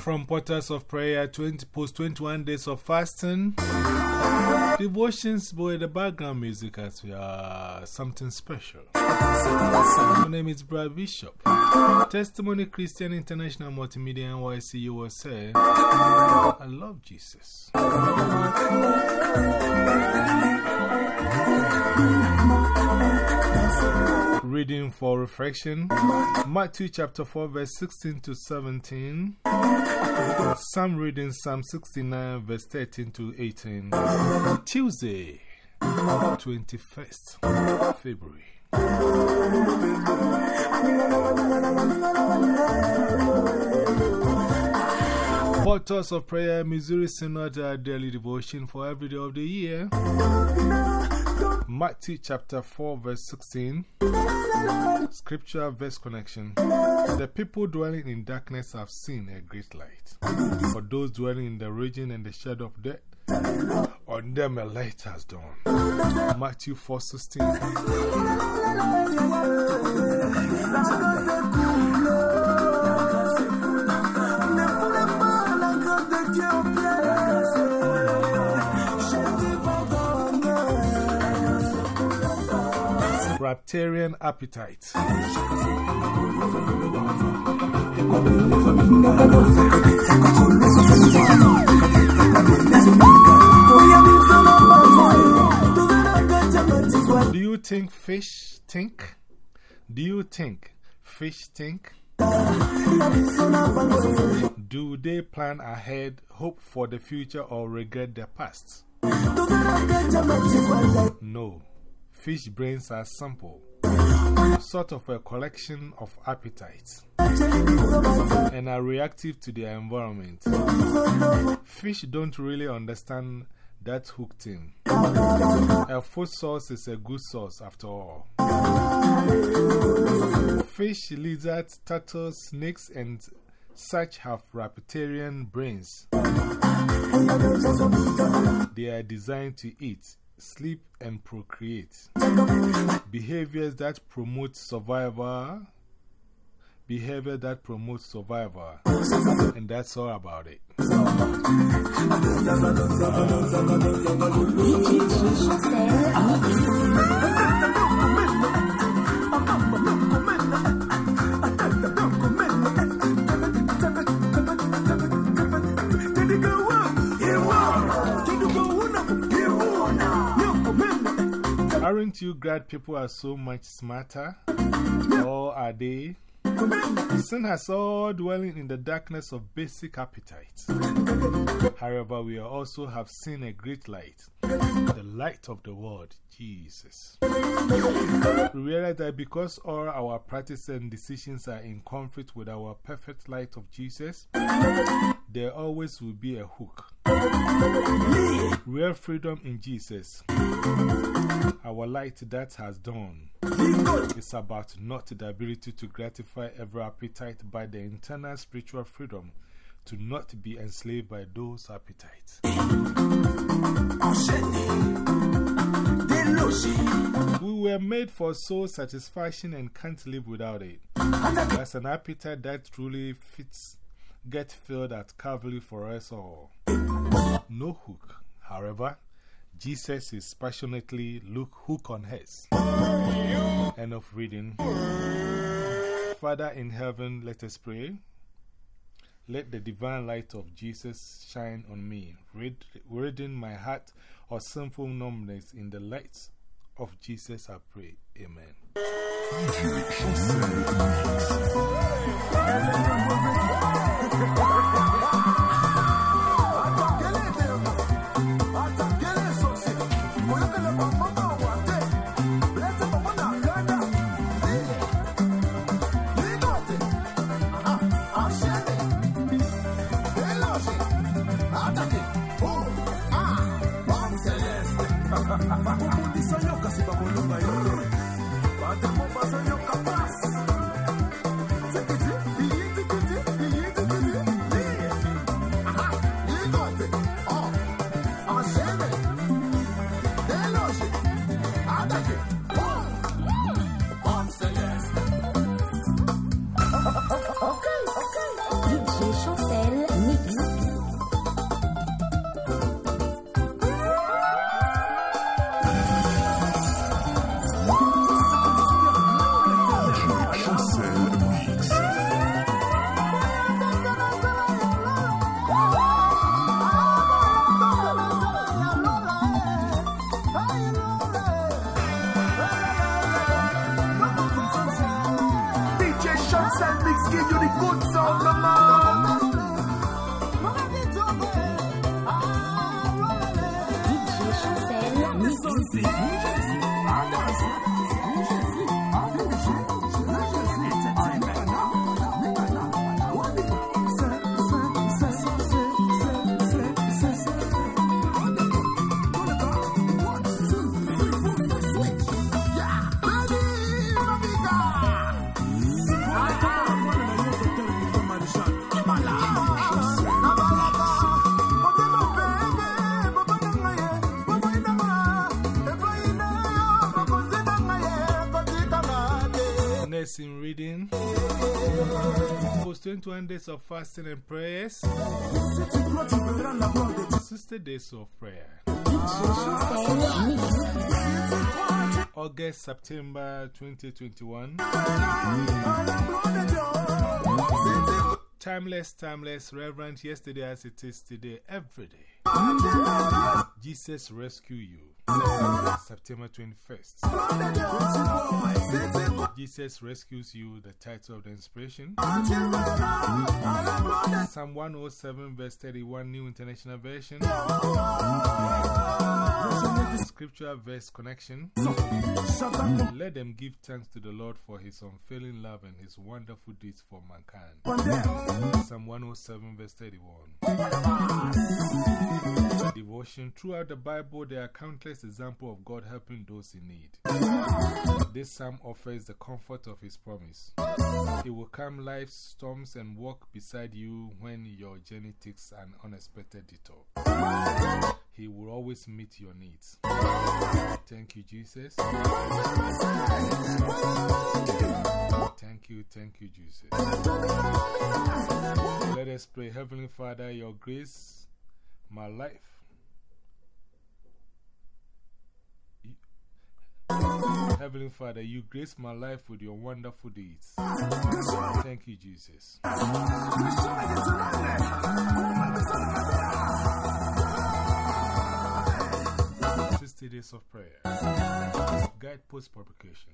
From Portals of Prayer, 20, post 21 days of fasting, devotions, boy, the background music as we are something special. My name is Brad Bishop. Testimony Christian International Multimedia NYC USA. I love Jesus. Reading for reflection Matthew chapter 4, verse 16 to 17. Psalm reading Psalm 69, verse 13 to 18. Tuesday, 21st February. Portals of Prayer, Missouri Synod uh, Daily Devotion for every day of the year. Matthew chapter 4, verse 16. Scripture verse connection. The people dwelling in darkness have seen a great light. For those dwelling in the region and the shadow of death, on them a light has dawned. Matthew 4 16. Raptarian appetite. Do you think fish think? Do you think fish think? Do they plan ahead, hope for the future, or regret the past? No. Fish brains are simple, sort of a collection of appetites, and are reactive to their environment. Fish don't really understand that hooked in. A food source is a good source after all. Fish, lizards, turtles, snakes, and such have raptarian brains. They are designed to eat, sleep, and procreate. Behaviors that promote survival. Behavior that promotes survival. And that's all about it. Aren't you glad people are so much smarter? Or are they? Sin has all dwelling in the darkness of basic appetites. However, we also have seen a great light, the light of the world, Jesus. We realize that because all our practices and decisions are in conflict with our perfect light of Jesus, there always will be a hook. Real freedom in Jesus. Our light that has dawned is about not the ability to gratify every appetite, by the internal spiritual freedom to not be enslaved by those appetites. We were made for soul satisfaction and can't live without it. That's an appetite that truly fits, get filled at Calvary for us all. No hook, however. Jesus is passionately look hook on his. End of reading. Father in heaven, let us pray. Let the divine light of Jesus shine on me, rid, ridding my heart of sinful numbness in the light of Jesus I pray. Amen. Oh. 你就是我的小。Post 21 days of fasting and prayers. 60 days of prayer. August, September 2021. Timeless, timeless, reverent, yesterday as it is today, every day. Jesus rescue you. September 21st. Jesus rescues you, the title of the inspiration. Psalm 107, verse 31, New International Version. Scripture verse connection. Let them give thanks to the Lord for his unfailing love and his wonderful deeds for mankind. Psalm 107, verse 31. Devotion Throughout the Bible, there are countless examples of God helping those in need. This psalm offers the comfort of his promise. He will calm life's storms and walk beside you when your journey takes an unexpected detour. He will always meet your needs. Thank you, Jesus. Thank you, thank you, Jesus. Let us pray. Heavenly Father, your grace, my life. Heavenly Father, you grace my life with your wonderful deeds. Thank you, Jesus. Sixty days of prayer. Guidepost publication.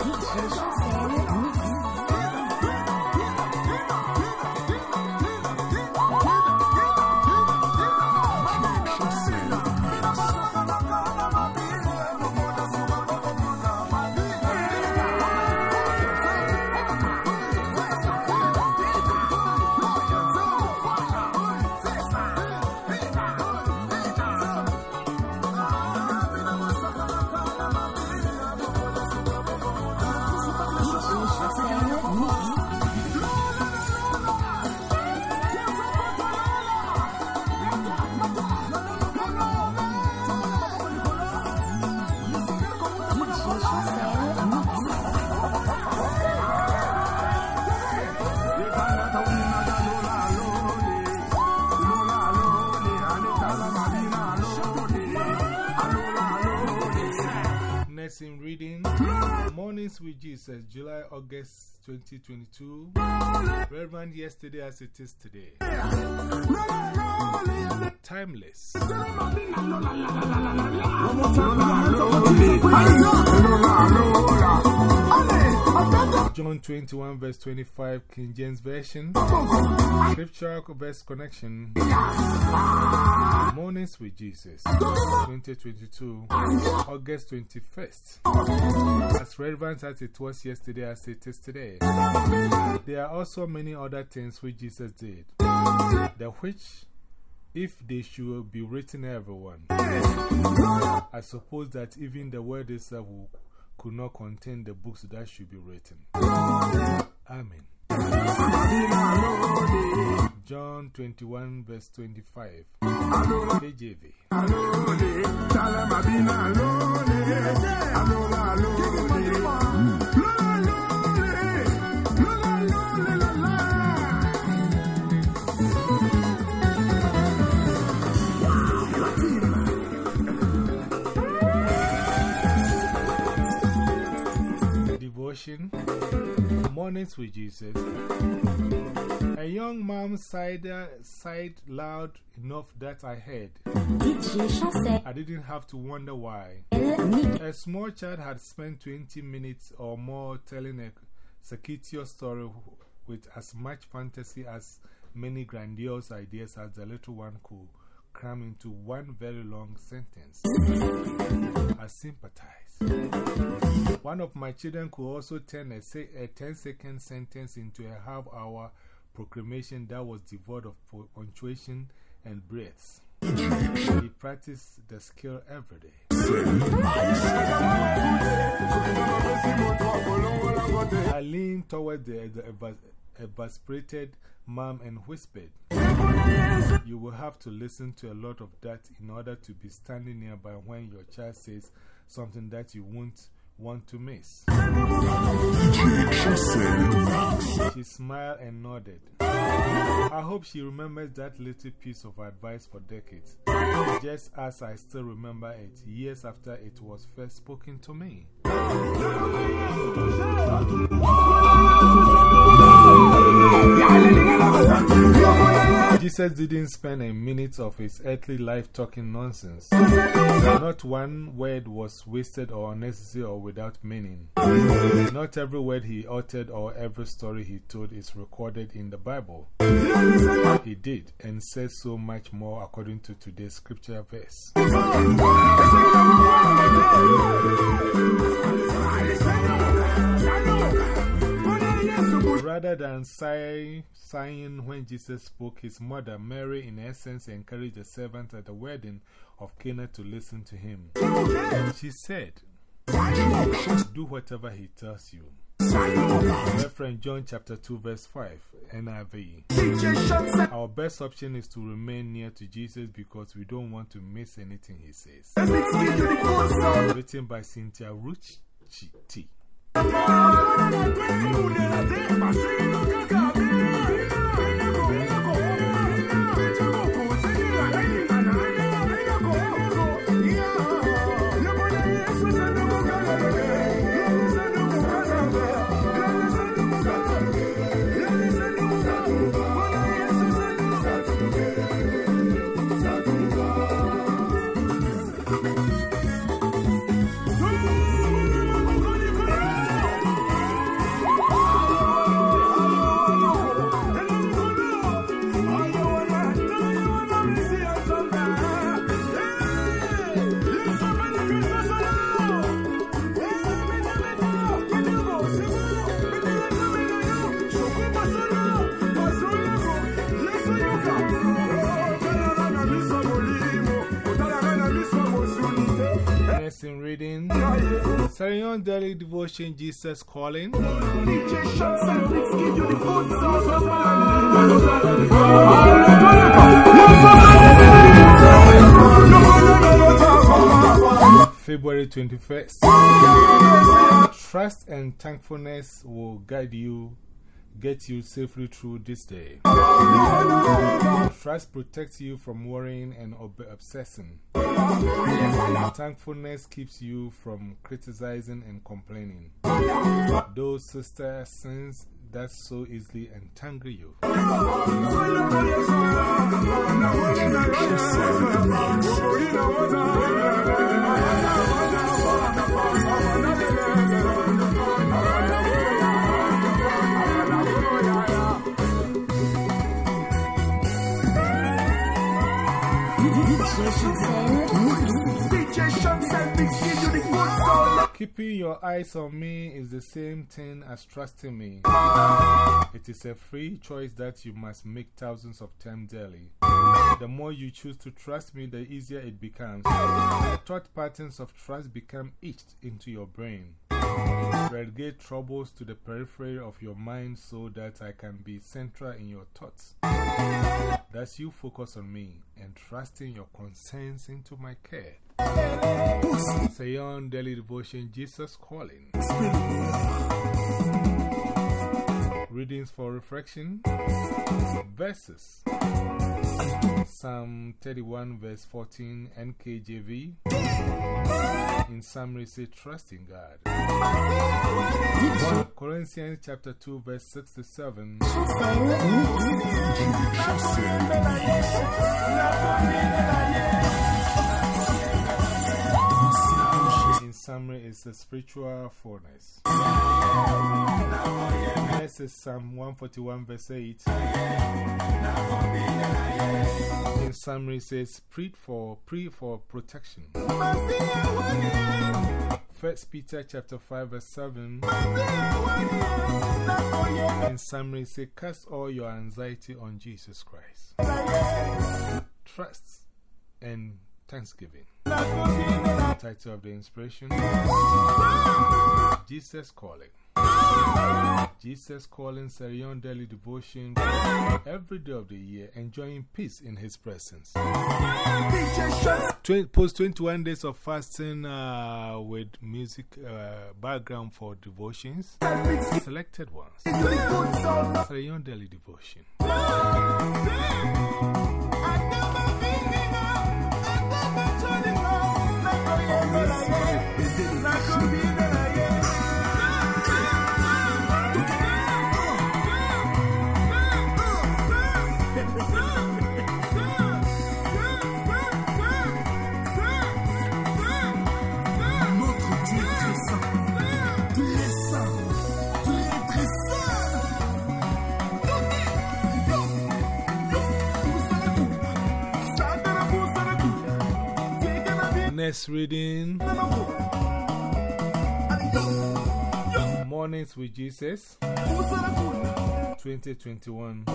DJ Chancel Jesus, July, August 2022. Reverend yesterday as it is today. timeless. John 21, verse 25, King James Version. Scripture verse connection. Mornings with Jesus. 2022, August 21st. As relevant as it was yesterday, as it is today. There are also many other things which Jesus did, the which, if they should be written everyone, I suppose that even the word itself could not contain the books that should be written. Amen. John 21, verse 25. Devotion Mornings with Jesus. Young mom sighed, uh, sighed loud enough that I heard. I didn't have to wonder why. A small child had spent 20 minutes or more telling a Sakitio story with as much fantasy as many grandiose ideas as the little one could cram into one very long sentence. I sympathize. One of my children could also turn a, a 10 second sentence into a half hour proclamation that was devoid of punctuation and breaths. He practiced the skill every day. I leaned toward the, exasperated mom and whispered, You will have to listen to a lot of that in order to be standing nearby when your child says something that you won't want to miss. She smiled and nodded. I hope she remembers that little piece of advice for decades, just as I still remember it years after it was first spoken to me. Jesus didn't spend a minute of his earthly life talking nonsense. Not one word was wasted or unnecessary or without meaning. Not every word he uttered or every story he told is recorded in the Bible. He did and said so much more according to today's scripture verse. Rather than sigh, sighing when Jesus spoke, his mother, Mary, in essence, encouraged the servant at the wedding of Cana to listen to him. She said, Do whatever he tells you. Reference John chapter 2, verse 5, NIV. Our best option is to remain near to Jesus because we don't want to miss anything he says. Written by Cynthia Mwen mwen mwen mwen mwen Daily Devotion Jesus Calling. February 21st. Trust and thankfulness will guide you, get you safely through this day. Trust protects you from worrying and obsessing. Thankfulness keeps you from criticizing and complaining. Those sister, since that so easily entangle you. Keeping your eyes on me is the same thing as trusting me. It is a free choice that you must make thousands of times daily. The more you choose to trust me, the easier it becomes. Thought patterns of trust become etched into your brain. Relegate troubles to the periphery of your mind so that I can be central in your thoughts. Thus, you focus on me and trusting your concerns into my care. Sarah Young Daily Devotion Jesus Calling. Readings for reflection. Verses Psalm 31, verse 14, NKJV. In summary, say, Trust in God. Corinthians chapter 2, verse 6 summary, is the spiritual fullness. This is Psalm 141, verse 8. In summary, says, Pray for, pray for protection. First Peter chapter 5, verse 7. In summary, it says, Cast all your anxiety on Jesus Christ. Trust and thanksgiving. Title of the inspiration Jesus Calling. Jesus Calling Sarah Young Daily Devotion every day of the year, enjoying peace in His presence. Post 21 days of fasting uh, with music uh, background for devotions. Selected ones. Sarah Young Daily Devotion. Next reading Mornings with Jesus 2021.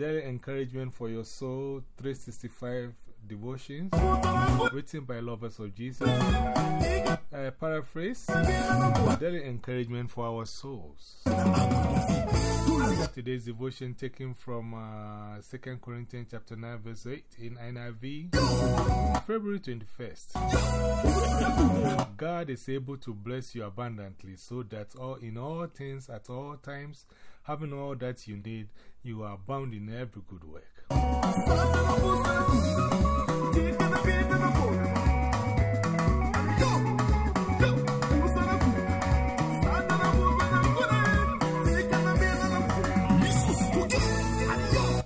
Daily encouragement for your soul 365 devotions written by lovers of Jesus. Uh, paraphrase Daily encouragement for our souls. Today's devotion taken from uh, 2 Corinthians chapter 9 verse 8 in NIV February 21st. God is able to bless you abundantly so that all in all things at all times having all that you need you are bound in every good work.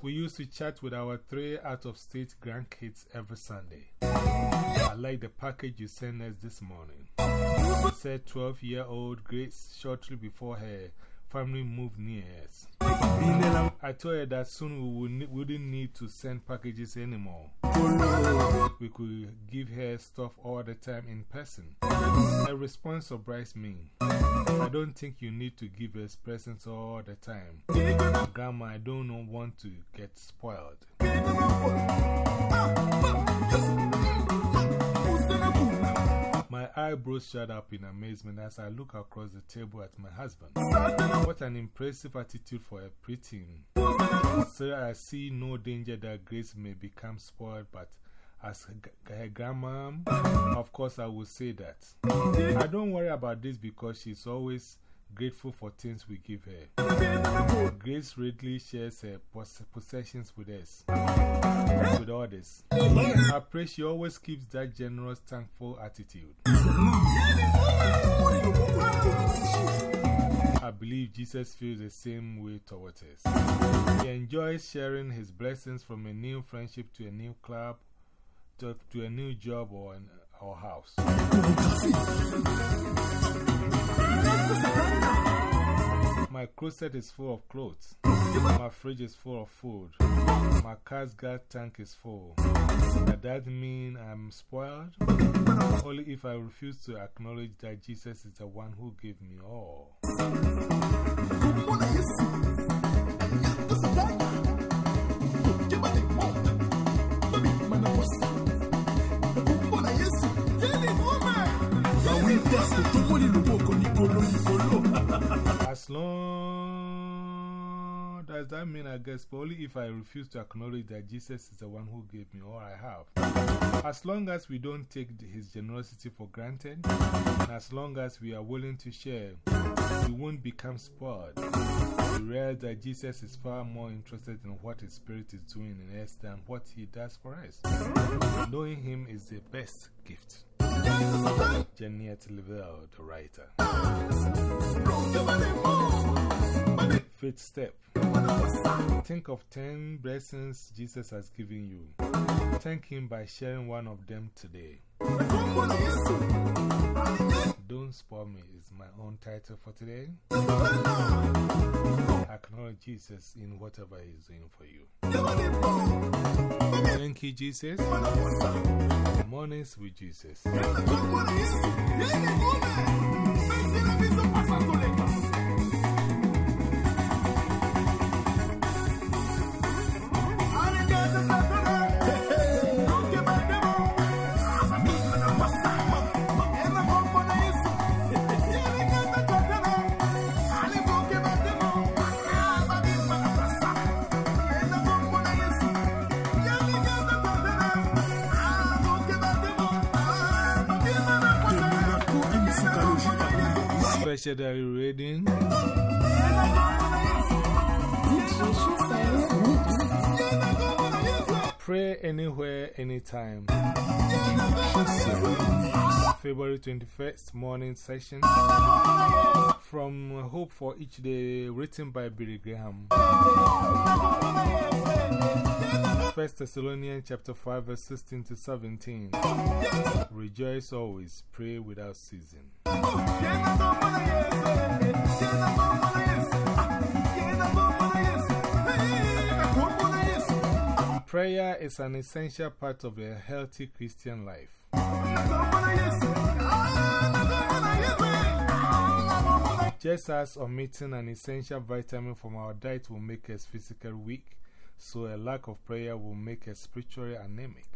We used to chat with our three out of state grandkids every Sunday. I like the package you sent us this morning. It said 12 year old Grace shortly before her family moved near us. I told her that soon we wouldn't need to send packages anymore. We could give her stuff all the time in person. Her response surprised me. I don't think you need to give us presents all the time. Grandma, I don't want to get spoiled. My eyebrows shut up in amazement as I look across the table at my husband. What an impressive attitude for a preteen. So I see no danger that Grace may become spoiled, but as her grandma, of course, I will say that. I don't worry about this because she's always grateful for things we give her. Grace readily shares her possessions with us, with others. I pray she always keeps that generous, thankful attitude. I believe Jesus feels the same way towards us. He enjoys sharing his blessings from a new friendship to a new club, to, to a new job or, an, or house. My closet is full of clothes. My fridge is full of food. My car's gas tank is full. Does that mean I'm spoiled? Only if I refuse to acknowledge that Jesus is the one who gave me all. As long does that mean I guess, only if I refuse to acknowledge that Jesus is the one who gave me all I have. As long as we don't take his generosity for granted, and as long as we are willing to share, we won't become spoiled. We realize that Jesus is far more interested in what his spirit is doing in us than what he does for us. Knowing him is the best gift. Janiette Lavelle, the writer. Fifth step. Think of 10 blessings Jesus has given you. Thank Him by sharing one of them today. Don't Spoil Me is my own title for today. Acknowledge Jesus in whatever He's doing for you. Thank you, Jesus. Mornings with Jesus. Special diary reading. Pray anywhere, anytime. February 21st morning session from Hope for Each Day, written by Billy Graham. 1 Thessalonians chapter 5, verse 16 to 17. Rejoice always, pray without ceasing. Prayer is an essential part of a healthy Christian life. Just as omitting an essential vitamin from our diet will make us physically weak, so a lack of prayer will make us spiritually anemic.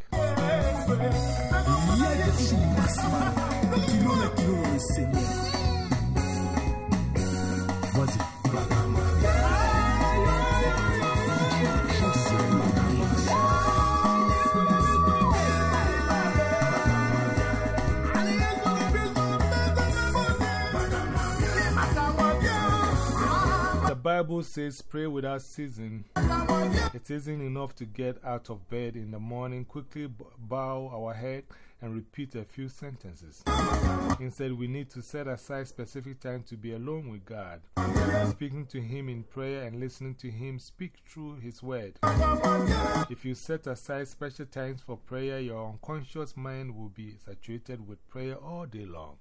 Bible says, Pray without ceasing. It isn't enough to get out of bed in the morning, quickly bow our head, and repeat a few sentences. Instead, we need to set aside specific time to be alone with God, speaking to Him in prayer and listening to Him speak through His Word. If you set aside special times for prayer, your unconscious mind will be saturated with prayer all day long.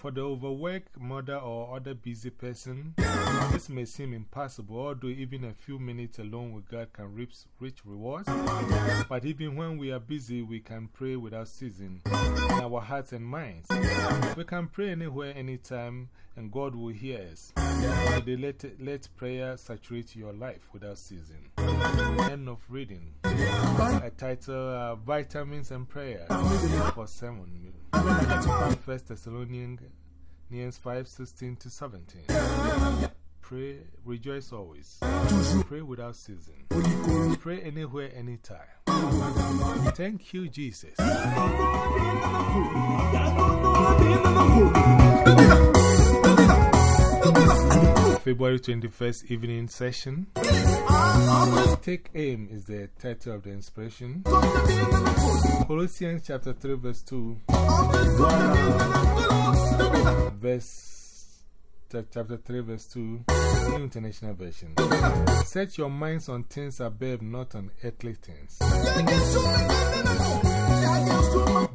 For the overworked mother or other busy person, this may seem impossible, although even a few minutes alone with God can reap rich rewards. But even when we are busy, we can pray without ceasing in our hearts and minds. We can pray anywhere, anytime, and God will hear us. Let, let prayer saturate your life without ceasing. End of reading. A title uh, Vitamins and Prayer for Sermon. 1 Thessalonians 5 16 to 17. Pray, rejoice always. Pray without ceasing. Pray anywhere, anytime. Thank you, Jesus. February 21st evening session. Take aim is the title of the inspiration. Colossians chapter 3, verse 2. Verse, chapter 3, verse 2, New International Version. Set your minds on things above, not on earthly things.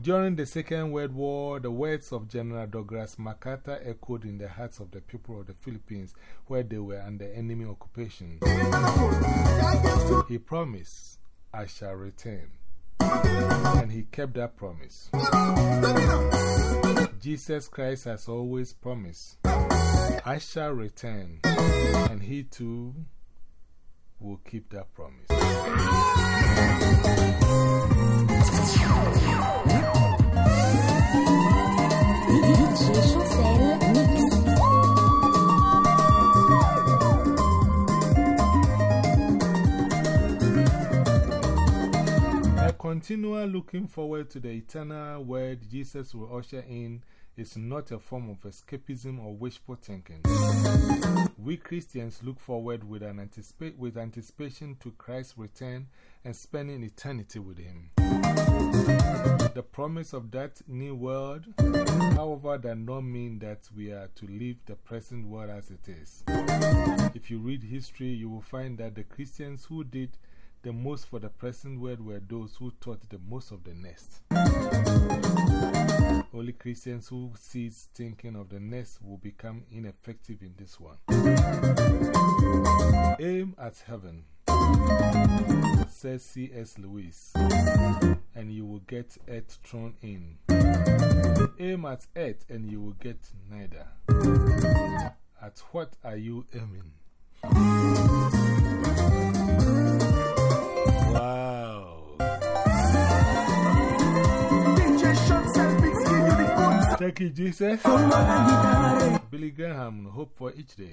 During the Second World War, the words of General Douglas MacArthur echoed in the hearts of the people of the Philippines where they were under enemy occupation. He promised, I shall return. And he kept that promise. Jesus Christ has always promised, I shall return. And he too will keep that promise. Continual looking forward to the eternal word Jesus will usher in is not a form of escapism or wishful thinking. We Christians look forward with, an anticipa with anticipation to Christ's return and spending eternity with Him. The promise of that new world, however, does not mean that we are to leave the present world as it is. If you read history, you will find that the Christians who did the most for the present world were those who taught the most of the next. Only Christians who cease thinking of the next will become ineffective in this one. Aim at heaven, says C.S. Lewis, and you will get earth thrown in. Aim at earth, and you will get neither. At what are you aiming? Wow. Thank you, Jesus. Billy Graham, hope for each day.